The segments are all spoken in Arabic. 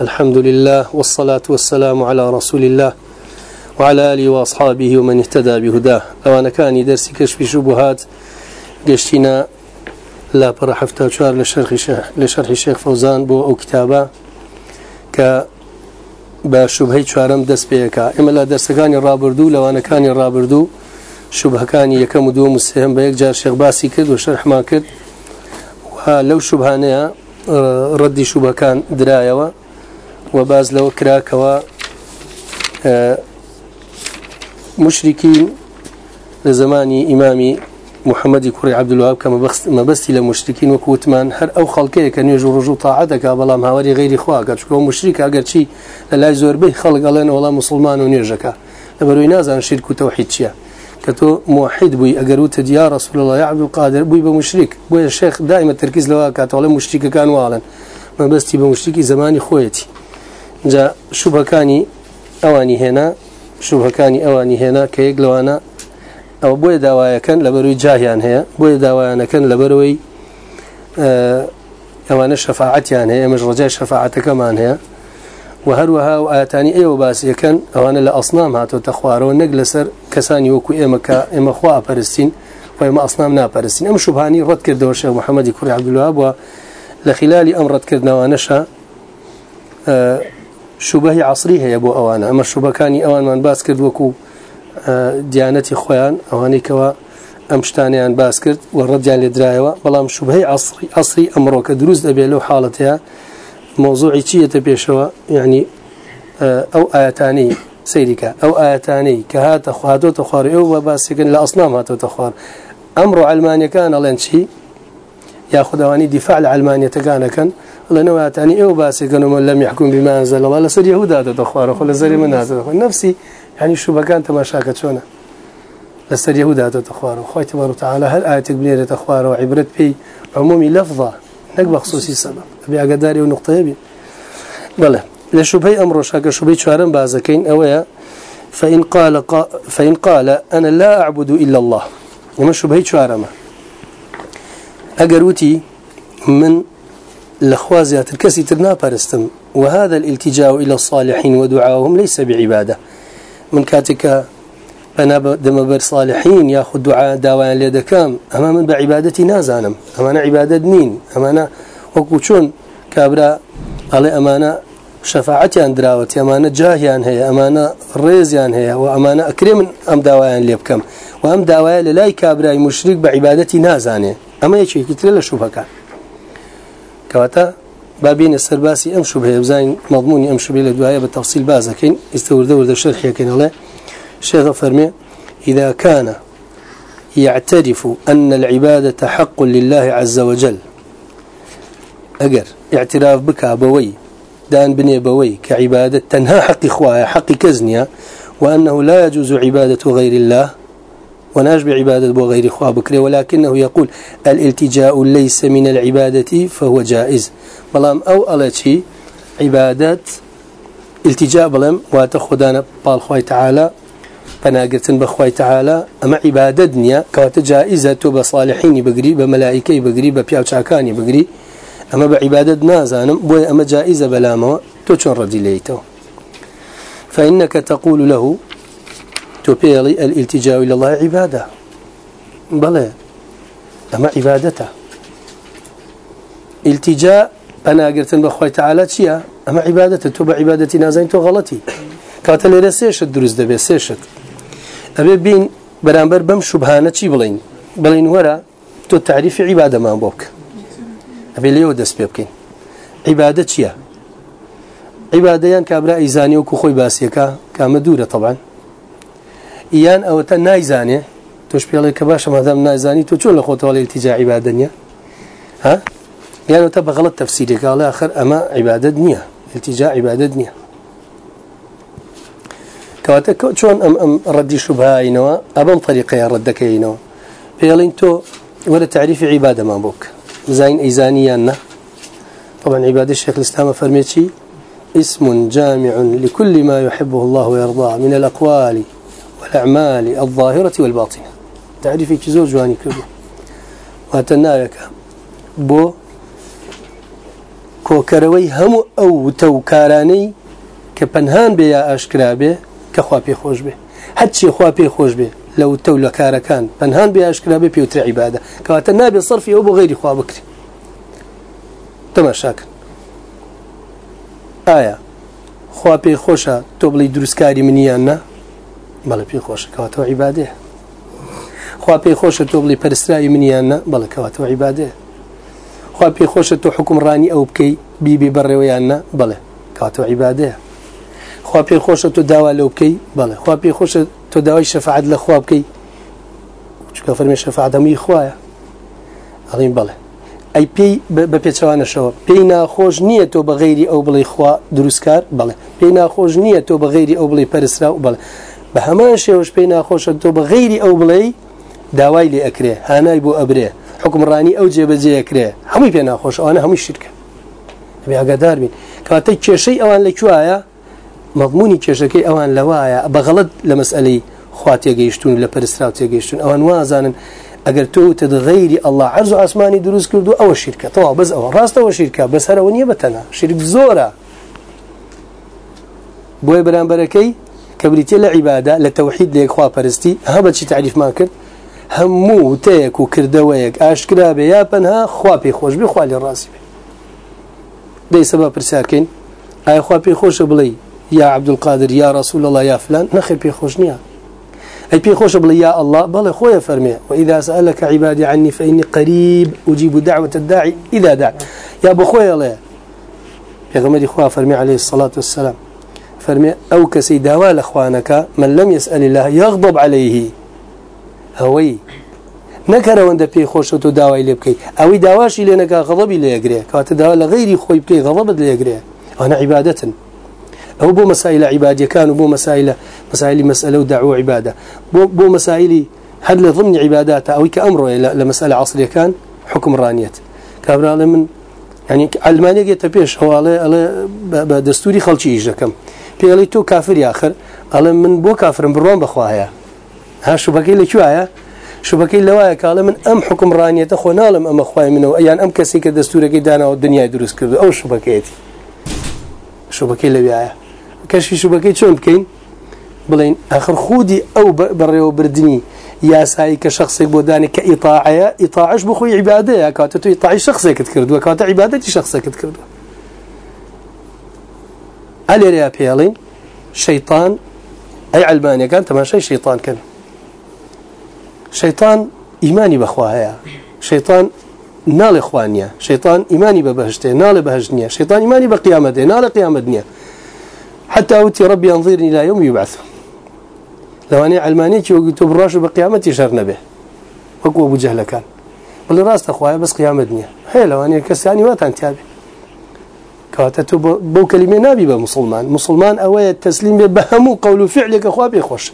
الحمد لله والصلاة والسلام على رسول الله وعلى آله وأصحابه ومن اهتدى بهداه. لو أنا كان درس كشف شبهات قشتنا لا برا شوار لشرح الشيخ لشرح الشيخ فوزان بو أو كتابة ك بشبهي شوارم دس بيكا. إما لا درس كان الرابردو لو أنا كان الرابردو شبه كان يكم دوم السهم بيك جار شيخ باسي كد وشرح ما كد ولو ڕەدی شوبەکان درایەوە و باز لەوە کراکەوە مشرکین لە زمانی ئیمامی محەممەدی کوڕی عبدلواب کەمە مەبستی لە مشتکین وەکو وتمان هەر ئەو خەڵکەیە کە نوێژ و ڕژ و تاعە دەکا بەڵام هاواری غیری خواگە چکەوە. مشریک ئەگەرچی لە لای زۆربەی خەڵگەڵێن وەڵام مسلمان و نوێژەکە. لەبەروی نازان شیر و تەوحید چییە؟ کە تۆ محید بووی. ئەگەر و تدیا ڕسوولڵی عبد قادر بووی بە مشریک بۆیە شێخ دایمە تەرکیز لەوە کاتەڵێ مشتیکەکان واڵن. مەبەستی بە مشتێکی زمانی خۆیەتی. جا شوبەکانی ئەوانی هێنا شوبەکانی ئەوانی هێنا کە یەک لەوانە ئەو بۆیە داوایەکەن لە بەروی جاهیان هەیە بۆیە داوایانەکەن لە بەرەوەی ئەوانە شەفاعتیان هەیە ئەمەش ڕۆجای شەفاعەتەکەمان هەیە. وهروها وآتاني أيوة باس يكن أوانا لأصنام هاتو تخوار ونقل كساني وكو إما كا إما خواء برستين وإما أصنام نا برستين أم شبهاني رد كرد الشيخ محمد كوري عبد الوهاب ولخلال أم رد كردنا ونشا أه شبه عصري هي أبو أوانا. أما الشبه كاني أوان من باس كرد وكو أه ديانتي خويان أواني كوا أمشتانيان باس كرد والرد لدرايوا بلام شبه عصري عصري أمروك دروز أبي له حالتها موضوعي چیە بيشوا يعني أو آياتاني سيرك أو آياتاني كهات خواتو تخوار أو باسكن لأصنام هاتو تخوار. أمر علمانيا كان شيء ياخذ أواني دفاع العلمانية كان. الله نوع آياتاني أو باسكن ومن لم يحكم بما أنزل الله لسر يهودا تخوار خل زري من هذا نفسي يعني شو بكان تماشاك شونا. لسر يهودا تخوار. خوي تبارك وتعالى هل آياتك بنيرة تخوار وعبرت بي عمومي لفظة نقبل خصوصي سبب أبي أقداري ونقطة يبي بلى لشبهي أمر شاك شبهي شارم بازكين أويا فإن قال فإن قال أنا لا أعبد إلا الله. وما شبهي شارم أقروتي من الأخوازيات الكسي ترنا بارستم وهذا الالتجاء إلى الصالحين ودعاهم ليس بعبادة. من كاتك أنا دم صالحين ياخذ دعاء دعوان لدكام أما من بعبادتي نازانم. أما أنا عبادة نين أما وكوشون كابرا على أمانة شفاعتيان دراوتي أمانة جاهيان هي أمانة ريزيان هي وأمانة أكرم أم داوایان لێ بکەم. و ئەم داوایە لە لای کابرای مشریک بە عیبادەتی نازانێ. ئەمە یەکێکی ترە لە شوبەکان. کەواتە بابين السرباسي أم شبه بزين مضموني أم شبه لدوايا بالتفصيل بازكين استورد ورد الشرح يكين الله الشيخ فرمي إذا كان يعترف أن العبادة حق لله عز وجل أجر اعتراف بك أبوي دان بني بوي كعبادة تنهى حق إخوة حق كزنيا وأنه لا يجوز عبادة غير الله وناش بعبادة بغير إخوة بكري ولكنه يقول الالتجاء ليس من العبادة فهو جائز. بلام أو ألتي عبادات التجاء بلام واتخذنا بالخوي تعالى فناقرتن بخوي تعالى أما عبادة دنيا كوات جائزة بصالحين بقري بملائكة بقري ببياو شاكاني بقري أما بعبادة نازانم بوي أما جائزة بلامه توشن ردي ليته فإنك تقول له تبيلي الالتجاء إلى الله عبادة. بلى أما عبادته. التجاء أنا قلت بخوي تعالى شيء أما عبادته تبع عبادتي نازين تو غلطي. كاتل رسيش الدروس دبي سيشت. أبي بين برامبر بم شبهانة شي بلين. بلين ورا تو تعريف عبادة ما بوك. أبي ودس بيبكين عبادة شيا عباديان كابرا إيزاني وكخوي باسيكا كامدورة طبعا إيان أو تنايزاني توش بيالي كباشا ما دام نايزاني تو شو لخوت ولا التجاع عبادة ها؟ يعني تبغى غلط تفسيري قال آخر أما عبادة نية التجاع عبادة نية كواتا شون أم أم ردي شبهة إنوا أبم طريقة ردك إنوا بيالين تو ولا تعريف عبادة ما بوك زين إيزانيانا طبعا عبادة الشيخ الإسلام فرميتشي اسم جامع لكل ما يحبه الله ويرضاه من الأقوال والأعمال الظاهرة والباطنة. تعريفي كزور جواني كله واتنايك. بو کۆکەرەوەی هەموو ئەو تەوکارانەی کە پەنهان بێ یا ئاشکرا بێ کە خوا پێ خۆش بێ خوا کارەکان پەنهان بێ ئاشکرا بێ پێوترە عیبادە کەواتە نابێ سەرفی ئەو بۆ غیری خوا بکری تەماشاکن ئایا خوا پێی خۆشە تۆ بڵی دروستکاری منیان نا بەڵە پێی خۆشە کەواتەوە عیبادێ خوا پێی خۆشە تۆ بڵی پەرستراوی منیان نا بەڵە کەواتەوە عیبادێ خوا پێی خۆشە تۆ حکومڕانی ئەو بکەی بیبی بەڕێوەیان نا بڵێ کاتەوە عیبادەیە خوا پێی خۆشە تۆ داوا بکەی بڵێ خوا پێی خۆشە تۆ داوای شەفاعت لە خوا بکەی. چکە فەرمی شەفاعت هەمووی خوایە ئەڵین بڵێ ئەی پێی بە پێچوانەشەوە پێی ناخۆش نییە تۆ بە غیری ئەو بڵێ خوا دروستکار؟ بڵێ پێی ناخۆش نییە تۆ بە غیری ئەو بڵێ پەرسرا و بڵێ بە هەمان شێوەش پێی ناخۆشە تۆ بە غیری ئەو بڵێ داوای لێ ئەکرێ هانای بۆ ئەبرێ حکمڕانی ئەو جێبەجێەکرێ هەمووی پێ ناخۆش ئەوانە هەمووی شرکە. ئاگادار بین. کاتە کێشەی ئەوان لەکوایە مەضمونی کێشەکەی ئەوان لەوایە بەغەڵت لە مەسئلەی خوا تێگەیشتون لە پەرسترا تێگەیشتون. ئەوان وازانن ئەگەر تۆ تد غیری الله عرض و ئاسمانی دروست کرد و ئەوە شیرکە. تەوا بەس ئەوە ڕاستەوە شیرکە بەس هەرەوە نییە بەتەنە. شرک زۆرە. بۆی بەرامبەرەکەی کە بریتە لە عیبادا لە تەوحید لێک خوا پەرستی هەبە چی تعریفمان کرد؟ هەموو تەیەک و کردەوەیەک. ئاشکرا بێ یا پەنها خوا پێی خۆش بێ خوا لێ ڕاستی بێ. دەی سەبا پرسیاکەین ئایا خوا پێی خۆشە بڵێ یا عبدالقادر یا رسول الله یا فلان پێی خۆش نییە أي بي خوش يا الله بل خويا فرمي. وإذا سألك عبادي عني فإني قريب أجيب دعوة الداعي إذا دعا يا أبو خويا الله يا غمدي خويا فرمي عليه الصلاة والسلام. فرمي أو كسي أخوانك من لم يسأل الله يغضب عليه. هوي نكره وند بي خوش تو داوای لێ بکەیت ئەوەی داواشی لێ نەکە غەڵبی لێ یەگرێ کاتە داوا لە غیری خۆی بکەی غەڵبت لێ یەگرێ ئەوە عیبادەتن ئەو بۆ مەسائل عیبادیەکان و بۆ مەسائل مسائل مسألة ودعوة عبادة. بو, بو مسائل هل ضمن عبادات أو كأمر لمسألة عصرية كان حكم رانية كابرا من يعني علمانية جت بيش هو على على بدستوري خلشي يجكم بيقولي تو كافر آخر. على من بو كافر بروان بخواها ها بقي لك شو هيا؟ شو بقي لوايا قال من أم حكم رانية أخو نالم أم أخوي منه يعني أم كسي كدستوري كدانا والدنيا يدرس كذا أو شو بقيتي شو بقي كشف بقي شو بڵین ئەخر خودی ئەو بەڕێوە بردننی یاسایی کە شخصێک بۆ دانی کە ئیتاعەیە ئیتاعش بخۆی عیبادەیە کاتە تو ئیتاعی شخصێکت کردووە کاتە عیبادەتی شخصێکت کردووە ئەلێریا پێڵین شەیطان ئەی ئەلبانیەکان تەماشای شەیطان کەن شەیطان ئیمانی بەخوا هەیە شەیطان ناڵێ خوانیە شەیطان ئیمانی بە بەهشتێ ناڵێ بەهش نییە شەیطان ئیمانی بە قیامەتێ ناڵێ قیامەت نییە حتى أوتي ربي أنظرني إلى يوم يبعث. لو أنا علمانية وقلت براش بقيامتي شر به. وقوة أبو جهل كان. واللي راست أخويا بس قيامة دنيا. هي لو أنا كساني ما تنتابي كاتتو بو كلمة نابي بمسلمان مسلمان. أوي التسليم بهمو قول فعلك أخوة بيخوش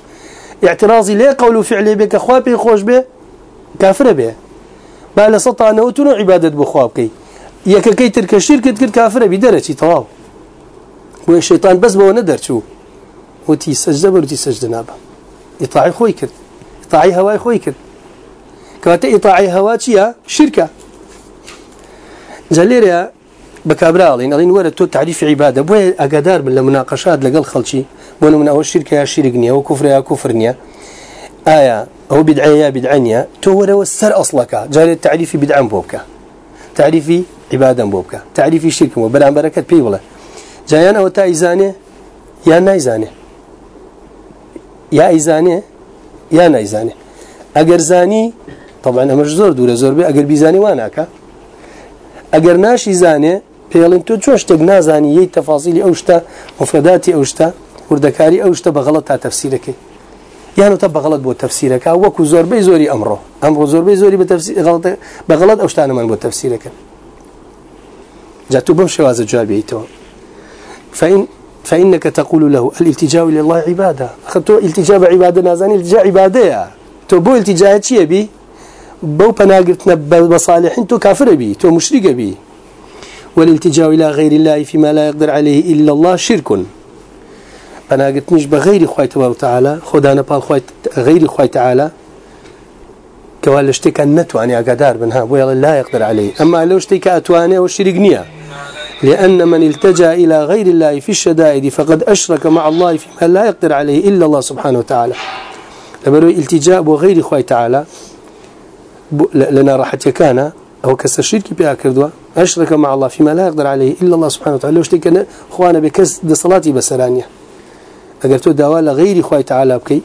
اعتراضي ليه قول فعلي بك أخوة بيخوش به؟ كافر به. بل سطع نوتنا عبادة بخوابكي يككي ترك الشرك تكر كافر بدرجة طواب والشيطان بس بو ندرچو وتي سجده برتي سجده نابا إطاعي خوي كرد. إطاعي هواي خوي كرد. كواتا إطاعي هوا چيا شركة. جليريا بكابرالين ألين ورد تو تعريف عبادة. بو أقدار من المناقشات لقل خلشي. بو من أول شركة يا شرك نيا وكفر يا كفر نيا آية أو بدعية يا بدعانيا تو ورد السر أصلك. جاري التعريف بدعان بوبك تعريفي عبادة بوبك تعريفي شرك بلان بركة بي ولا جایان ئەوە تا ئیزانێ یان نایزانێ؟ یا ئیزانێ یا نایزانێ؟ ئەگەر زانی طبعا ئەمەش زۆر دوورە زۆر بێ ئەگەر بیزانی واناکە ئەگەر ناشی زانێ پێڵین تۆ چۆ شتێک نازانی یەی تەفاسیلی ئەو شتە مفرداتی ئەو شتە وردەکاری ئەو شتە بەغڵت تا تەفسیرەکەی یانوتە بەغڵت بۆ تەفسیرەکە وەکو زۆربەی زۆری ئەمڕۆ. ئەمڕۆ زۆربەی زۆری بەغڵت ئەو شتانەمان بۆ تەفسیرەکە. جا تو بەم شێوازە جوابیتەوە فإن فإنك تقول له الالتجاء إلى الله عبادة. أخذتو التجاء عبادة نازاني التجاء عبادة تو بو التجاء چیه بي بو پناگرتنا بصالح تو كافر بي تو مشرك بي والالتجاء إلى غير الله فيما لا يقدر عليه إلا الله شرك. پناگرتنش بغير خواه تبارك وتعالى خدانا بال خواه غير خواه تعالى. كوال اشتكى النتواني أقدار بنها بو لا يقدر عليه. أما لو اشتكى أتواني والشرك نية لأن من التجأ إلى غير الله في الشدائد فقد أشرك مع الله فيما لا يقدر عليه إلا الله سبحانه وتعالى. لبرو التجاء بغير خوي تعالى لنا راحت كان أو كسر شرك بها كردوا أشرك مع الله فيما لا يقدر عليه إلا الله سبحانه وتعالى. لوش تكنا خوانا بكس دي صلاتي بسرانية. أقرتو دواء غير خوي تعالى بكي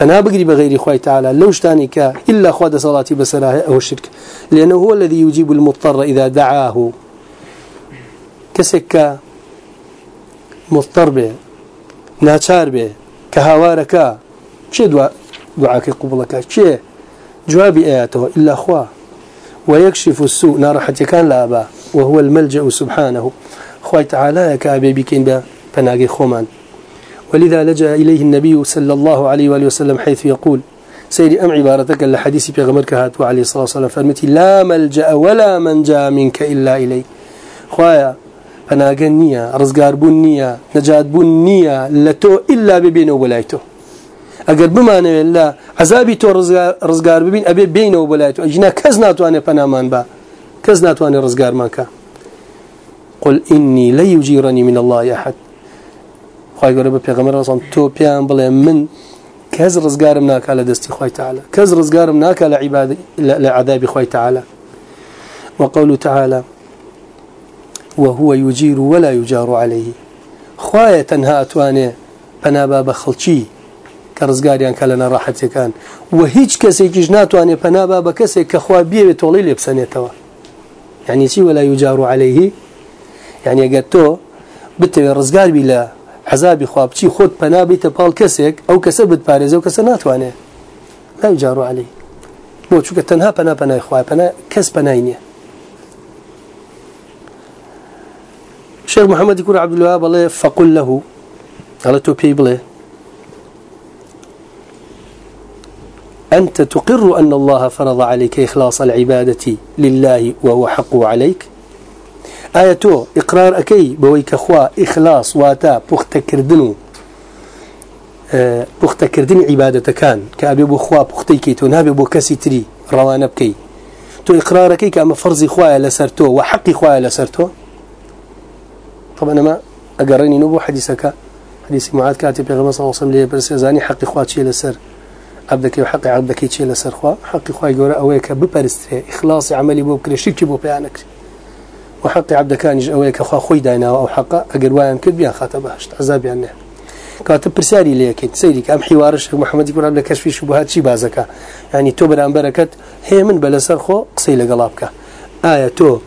أنا بقري بغير خوي تعالى. لوش تاني كا إلا خواد صلاتي بسرانية أو الشرك. لأنه هو الذي يجيب المضطر إذا دعاه. كسك مضطر به ناچار به كهوارك شي دعاء دعاك قبلك شي جواب آياته إلا أخواه ويكشف السوء نار حتى كان لأبا وهو الملجأ سبحانه. خوي تعالى كأبي بكين بناقي خومان ولذا لجأ إليه النبي صلى الله عليه وآله وسلم حيث يقول سيري أم عبارتك لحديث بيغمرك هاتوا عليه الصلاة والسلام فرمتي لا ملجأ ولا منجأ منك إلا إلي خوايا پناگەن نییە ڕزگاربوون نییە نەجاتبوون نییە لە تۆ ئللا ببێنەوە بەلای تۆ ئەگەر بمانەوێت لە عذابی تۆ ڕزگار ببین ئەبێ بینەوە بەلای تۆ ئەجینا کەس ناتوانێت پەنامان بە کەس ناتوانێت ڕزگارمانکە قل إني لا يجيرني من الله أحد. خواهي قرب پیغمبر رسول تو پیان بڵێ من کەس ڕزگارم ناکە لە دەستی خۆی تعالى. کەس ڕزگارم ناکە لە عیباد لە عذابی خۆی تعالى. وقوله تعالى وهو يجير ولا يجار عليه. خوايا تنها أتواني بنابا بخلشي كرزقاريان كلنا راحتي كان وهيج كسي جناتواني بنابا بكسي كخوا بيه بتولي لبسانيتوا يعني شي ولا يجار عليه؟ يعني قلتو بتوي رزقار بلا عذابي خواب چی خود پنا بیت پال کسێک ئەو کەسە بتپارێزە و کەسە ناتوانێت. لا يجار عليه. بۆ چونکە تەنها پنا پنای خوای پنا کەس پنای شيخ محمد يقول عبد الوهاب الله فقل له. على توبي بله أنت تقر أن الله فرض عليك إخلاص العبادة لله وهو حقه عليك؟ آية إقرار أكي بويك أخوة إخلاص واتا بختكردنو أه بختكردن عبادة كان كأبي بخوا بختيكي تنابي بكسي تري روان بكي تو إقرارك كأما فرض إخوة لسرتو وحق إخوة لسرتو. طبعا ما أقرني نبو حديثك. حديث معاد كاتب يا غمصة وصم لي برس زاني حق إخوات شيء لسر. عبدك وحق عبدك شيء لسر خوا. حق إخوة يقول أويك ببرستري إخلاص عملي بو بكري شرك بو بيانك وحق عبدك أنج أويك أخوا خوي داينا أو حق أقر وان كد بيان خاتبهش عذابي عنه كاتب برسالي ليك سيرك أم حوار الشيخ محمد يقول عبدك كشف شبهات شي بازك يعني تو بران بركت. هي من بلسر خو قصي لقلابك. آية تو.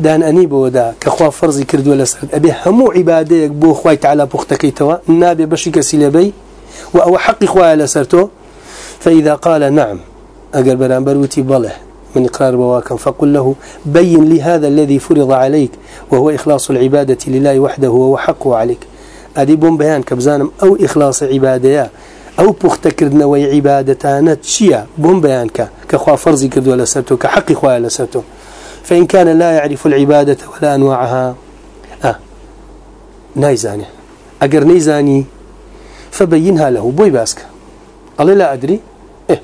دان أني بودا كخوا فرزي كردو لسرد أبي همو عباديك بو خواي تعالى بختكيتوا نابي بشيك سيلبي وأو حق خواي لسرتو فإذا قال نعم أقل بران بروتي بله من إقرار بواكم فقل له بين لي هذا الذي فرض عليك وهو إخلاص العبادة لله وحده وهو حقه عليك. أدي بوم بيان كبزانم أو إخلاص عبادة أو بختكردنا وي عبادتانا تشيا. بوم بيانك كخوا فرزي كردو لسرتو كحق خواي لسرتو فإن كان لا يعرف العبادة ولا أنواعها آه نايزاني. أجر نيزاني فبينها له بوي باسك. قال لا أدري. إيه.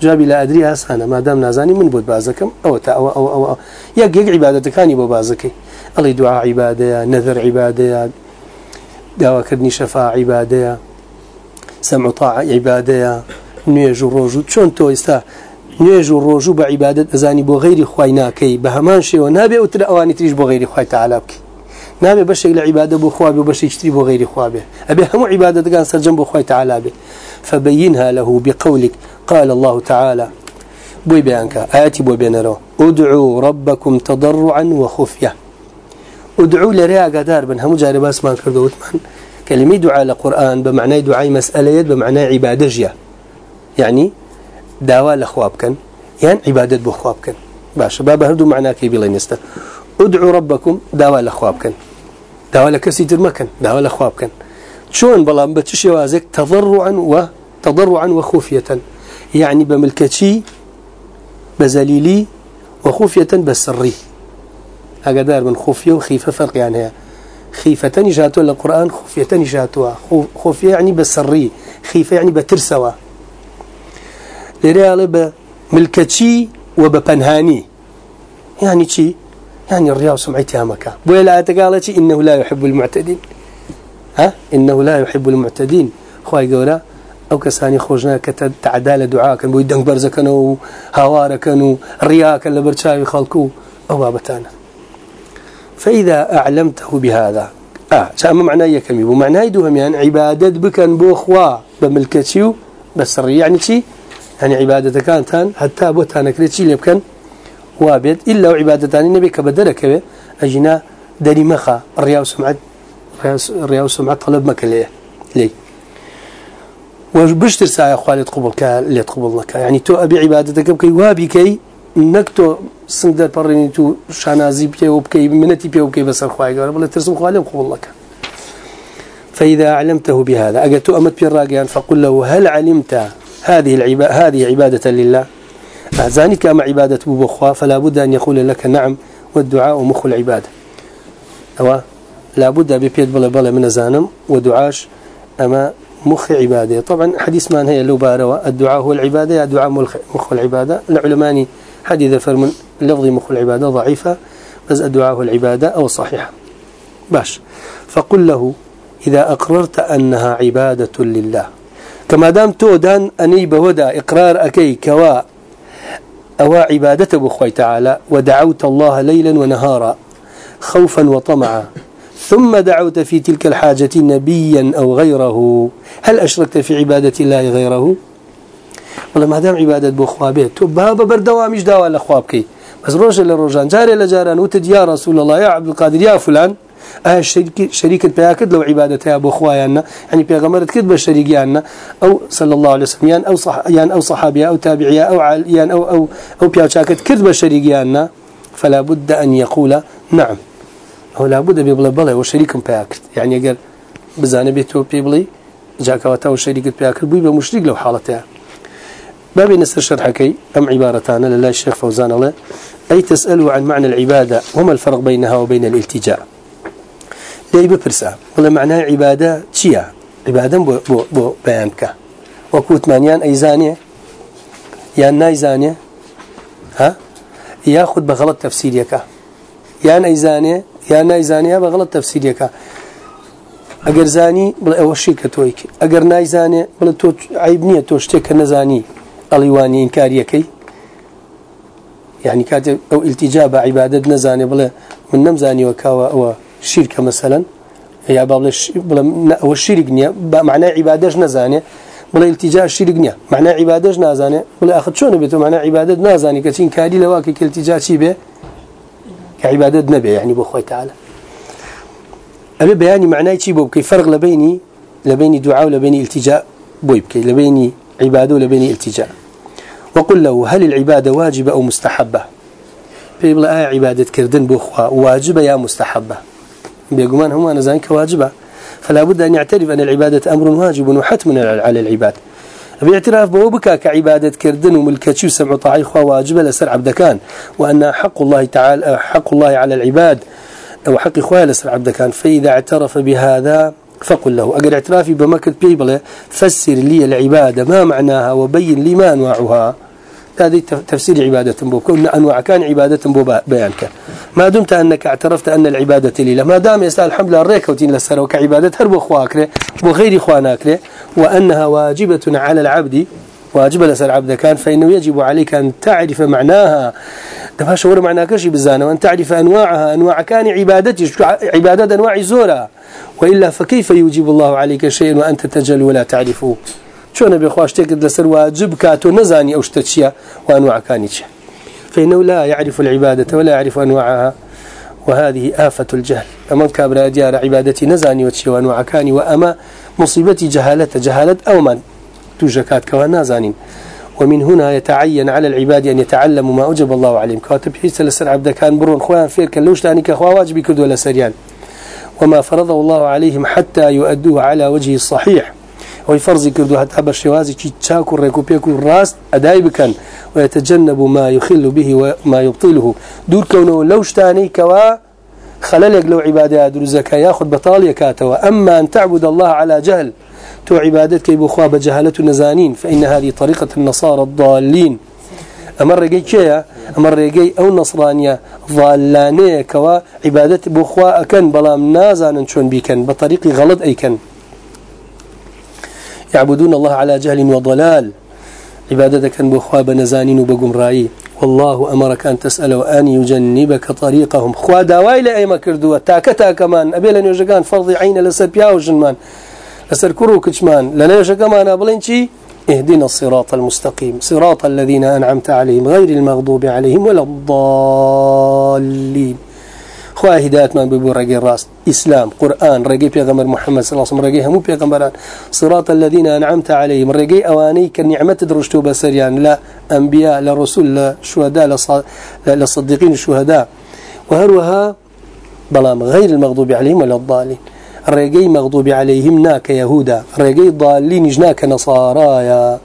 جابي لا أدري أنا ما دام نازاني من بود بازكم. أو تا أو أو أو. يا يق عبادة كاني بو بازكي. الله دعاء عبادة نذر عبادة دعوة كرني شفاعة عبادة سمع طاعة عبادة نيجو روجو شون تو استا نوێژ و ڕۆژوو بە عیبادت ئەزانی بۆ غیری خی ناکەی. بە هەمان شێوە نابێ وتر ئەوانی تریش بۆ غیری خی تعالا بکە نابێ بەشێک لە عیبادە بۆ خوا بێ بەشێکتری بۆ غیری خوا بێ. ئەبێ هەموو بێ. فبينها له بقولك قال الله تعالى بوي بيانك آياتي بوي بينرو ادعوا ربكم تضرعا وخفية. ادعوا لريا قدار بن. هم جاري باس ما كردو وثمان كلمة دعاء لقرآن بمعنى دعاء مسألة بمعنى عبادة جيا يعني داوا لخوا بكن يعني عبادة بخوا بكن باش باب هردو معناه كي بلا نستا. ادعوا ربكم داوا لخوا بكن داوا لكسي ترمكن داوا لخوا بكن شون بلا بتشي وازك تضرعا وتضرعا وخفية يعني بملكتي بزليلي وخفية بسري. أقدار من خفية وخيفة فرق يعني خيفة نجاتوا للقرآن خفية نجاتوا خفية يعني بسري خيفة يعني بترسوا. لێرەیاڵێ بە ملکەچی و بە پەنهانی یعنی چی يعني الرياء سمعتها مكا. ولا تقالت إنه لا يحب المعتدين. ها؟ إنه لا يحب المعتدين. خواهي قولا أو كساني خوجنا كتعدال دعاء كان بو يدنك برزكنو هاوارا كانوا رياء كان لبرشاوي خلقو. أو بابتانا فإذا أعلمته بهذا آه شأما معناه يكمي ومعناه يدوهم يعني عبادة بكن بوخوا بملكتيو بس يعني شي؟ يعني عبادة كانت حتى بوتانا كريتشي بكن وابد إلا عبادتان النبي كبدرك أجنا داري مخا الرياء سمعت الرياء سمعت طلب مك ليه؟ ليه؟ وبشتر ساعة خالد قبل كا اللي تقبل لك. يعني تو أبي عبادتك بكي وابي كي نكتو سندر بريني تو شانازي بكي وبكي منتي بكي وبكي بس الخواي قال بلا ترسم خالد قبل لك. فإذا علمته بهذا أجت أمت بالراجعان فقل له هل علمت هذه العبادة هذه عبادة لله. أعزاني كما عبادة بخوا فلا بد أن يقول لك نعم والدعاء مخ العبادة. أو لا بد ببيد بلا بلا من زانم ودعاش أما مخ عبادة. طبعا حديث ما هي لو باروا الدعاء هو العبادة الدعاء مخ العبادة. العلماء حديث فرمن لفظ مخ العبادة ضعيفة بس الدعاء هو العبادة أو الصحيحة باش. فقل له إذا أقررت أنها عبادة لله. كما دام تودان أني بودا إقرار أكي كوا أو عبادة بخوي تعالى ودعوت الله ليلا ونهارا خوفا وطمعا. ثم دعوت في تلك الحاجة نبيا أو غيره. هل أشركت في عبادة الله غيره؟ والله ما دام عبادة بخوابه بابا بردوامش داوا لخوابك بس روش لروجان جاري لجاران وتد يا رسول الله يا عبد القادر يا فلان. آه شريك شريك بياكد لو عبادتها أبو أخويانا. يعني بيغمرت كذب الشريكيانا أو صلى الله عليه وسلم يعني أو صح يعني أو صحابيا أو تابعيا أو يعني أو أو أو بياكد كذب الشريكيانا فلا بد أن يقول نعم. هو لا بد بيبل بلا وشريك بياكد يعني قال بزانه بيتو بيبلي جاك وتاو شريك بياكد بيبقى مشرك لو حالتها بابي نسر شرحكي أم عبارتان لله الشيخ فوزان الله أي تسألوا عن معنى العبادة وما الفرق بينها وبين الالتجاء؟ لێی بپرسە. وڵە معنای عیبادە چییە؟ عیبادەم بۆ بەیان بکە. وەکووتمانیان ئەیزانێ؟ یان نایزانێ؟ ها؟ یاخود بە غەڵت تەفسیریەکە. یان ئەیزانێ؟ یان نایزانیا بە غەڵت تەفسیریەکە. ئەگەر زانی بڵ ئەوە شیکە تۆی ئەگەر نایزانێ بڵێ تۆ عیب نییە تۆ شتێک کە نەزانی ئەڵیوانی کاریەکەی یعنی کاتێک ئەو ئیلتیجا بە عیبادت نەزانێ بڵێ من نەمزانیەوە کاوە ئەوە شركة مثلا يا بابل بلا هو نيا معناه عبادة نزانه بلا التجاء الشرك نيا معناه عبادة نازانه بلا أخذ شو نبيته معناه عبادة نازانه كتين كادي لواك كالتجاء شي به كعبادة نبي يعني بخوي تعالى. أبي بياني معناه شي بو كي فرق لبيني لبيني دعاء ولبيني التجاء بويبكي لبيني عبادة ولبيني التجاء. وقل له هل العبادة واجبة أو مستحبة؟ بيبلا آية عبادة كردن بخوا واجبة يا مستحبة. بيقومان هم أنا واجبة. فلا بد أن يعترف أن العبادة أمر واجب وحتم على العباد. باعتراف بوبك كعبادة كردن وملكتي وسمع طاعي خوا واجبة لسر عبد كان. وأن حق الله تعالى حق الله على العباد وحق إخوة لسر عبد كان. فإذا اعترف بهذا فقل له. أقل اعترافي بمكة بيبلة فسر لي العبادة ما معناها وبين لي ما أنواعها. هذه تفسير عبادة بو كون أنواع كان عبادة بو بيانك. ما دمت أنك اعترفت أن العبادة لله. ما دام يسأل الحمد لله الريك وتين لسر وكعبادة هرب أخواك وغير إخوانك وأنها واجبة على العبد واجب لسر عبد كان فإنه يجب عليك أن تعرف معناها. دفع شور معناها كشي بالزانة وأن تعرف أنواعها. أنواع كان عبادتي عبادات أنواع زورة. وإلا فكيف يجيب الله عليك شيء وأنت تجل ولا تعرفه؟ شو نبي خواش تكد لسر واجب كاتو نزاني أو شتتشيا وأنواع كانتش فإنه لا يعرف العبادة ولا يعرف أنواعها وهذه آفة الجهل. أما كابرا ديار عبادتي نزاني وتشي وأنواع كاني وأما مصيبتي جهالة جهالة أو من توجكات كوانا زانين ومن هنا يتعين على العباد أن يتعلموا ما أوجب الله عليهم. كاتب حيث لسر عبد كان برون خوان فير كان لوش لاني كخوا واجبي كدو لسريان. وما فرضه الله عليهم حتى يؤدوه على وجهه الصحيح. ويفرزي كردو حتى بالشوازي تشاكو ريكو بيكو الراس أداي بكن ويتجنب ما يخل به وما يبطله. دور كونه لو اشتاني كوا خلالك لو عبادة دروزك ياخذ بطال كاتوا أما أن تعبد الله على جهل تو عبادتك يبخوا بجهالة النزانين فإن هذه طريقة النصارى الضالين. ئەمە ڕێگەی کێە ئەمە ڕێگەی ئەو نەسرانیە ڤالانەیەکەوە عیبادەت بۆخوا ئەەکەن بەڵام نازانن چۆن بیکەن بە طریقی غەڵت ئەیکەن يعبدون الله على جهل وضلال. عبادتك بخوا بنزانين وبقمرائي والله أمرك أن تسأل وأن يجنبك طريقهم. خوا داوای لە ئێمە کردووە تاکە تاکەمان ئەبێ لە نوێژەکان فەرضی عینە لەسەر پیا و ژنمان لەسەر کوڕ و کچمان لە نوێژەکەمانە بڵێن چی اهدنا الصراط المستقيم. صراط الذين أنعمت عليهم غير المغضوب عليهم ولا الضالين. خوا هدايت من ببو رقي الراس. إسلام قرآن رقي بيغمر محمد صلى الله عليه وسلم رقي همو بيغمران صراط الذين أنعمت عليهم رقي أواني كالنعمة درشتو بسريان. لا أنبياء لا رسول لا شهداء لا صديقين الشهداء وهروها بلام غير المغضوب عليهم ولا الضالين. الرقي مغضوب عليهم ناك يهودا. الرقي ضالين جناك نصارايا.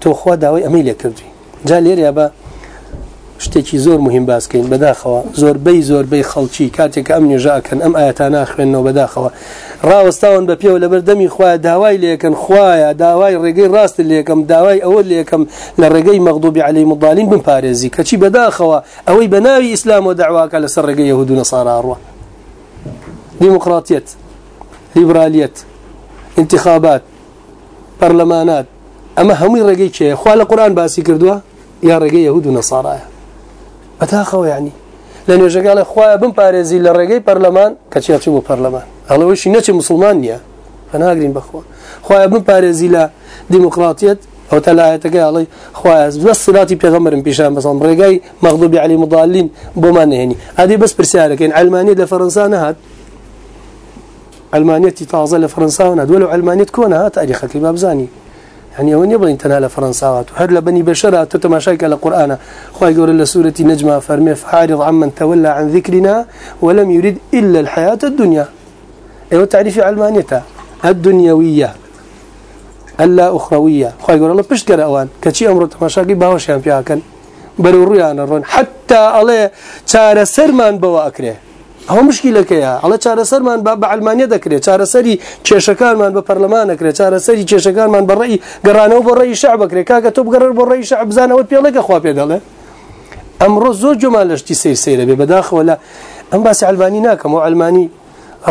تو خوا داوي أميليا كردي جا لير يا با شتێکی زۆر مهم باسکەین بەداخەوە. زۆربەی زۆربەی خەڵکی. کاتێک ئەم نێژاکەن ئەم ئاەتا ناخوێنەوە بەداخەوە. ڕاوەستاون بە پێوە لە بەردەمی خوای داوای لەکەن خویە داوای ڕێگەی ڕاست لێکم داوای ئەوە لێکم لە ڕێگەی مەغدوبی علی مدالین بمپارێزی کەچی بەداخەوە؟ ئەوەی بە ناوی ئیسلام و داواکە لەسەر ڕێگەی یهود و نەساراڕوە دیموکراتیت لیبرالیت انتخابات پەرلەمانات ئەمە هەمووی ڕێگەی چێ؟ خوا لە قورآان باسی کردووە؟ یا ڕێگەی یهود و بەتاخەوە ینی لە نوێژەکانە خخوایە بم پارێزی لە ڕێگەی پەرلەمان کەچی چ بۆ پەرلەمان هەڵەوەشی نەچی مسلمان نییە بەناگرین بخوا. خخوایە بم پارێزی لە دیموکراتیت ئەو تەلایەتەکە ئەڵی خخوای بەس سراتی پێغەمەرم پیشان بەسەڵ ڕێگای مەغدوبی علی مدالین بۆمان نهێنی ئادی بەس پرسیارەکەین ئەلمانی لە فەرەنسا نهات ئەلمانەتی تازە لە فەرەنسا نات وەلو ئەلمانیت کۆنا هات تاریخەکەی بابزانی يعني أوني بلين تنال فرنساوات وهر لبني بشرة تتماشاك على القرآن خواهي يقول لسورة نجمة فرمي فحارض عمن تولى عن ذكرنا ولم يريد إلا الحياة الدنيا. أيوه تعريف علمانيتها الدنيوية ألا أخروية. خواهي يقول الله بشكر أوان كتشي أمر تماشاكي باوشيان فيها كان. بلو ريان الرون. حتى عليه تار سرمان بوا أكره. ئەو مشکیلەکەیە ئەڵە چارەسەرمان بە ئەلمانیا دەکرێت چارەسەری کێشەکانمان بە پەرلەمان نەکرێت چارەسەری کێشەکانمان بەڕێی گەڕانەوە بۆ ڕێی شع بکرێت. کاکە تۆ بگەڕ بۆ ڕێی شع بزانەوە پێڵێکە خوا پێ دەڵێ. ئەمڕۆ زۆر جۆمان لەشتی سیر سیرە بێ بەداخەوە لە ئەم باسی ئەلبانی ناکەم و ئەلمانی